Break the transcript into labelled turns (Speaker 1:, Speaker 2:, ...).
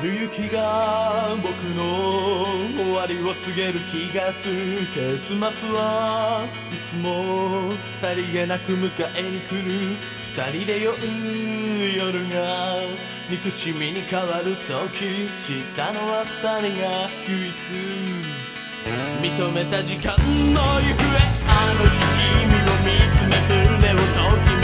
Speaker 1: ける雪が僕の終わりを告げる気がする。結末はいつもさりげなく迎えに来る二人で酔う夜が憎しみに変わる時知ったのは二人が？唯一認めた時間の行方。あの日君を見つめて胸をときめ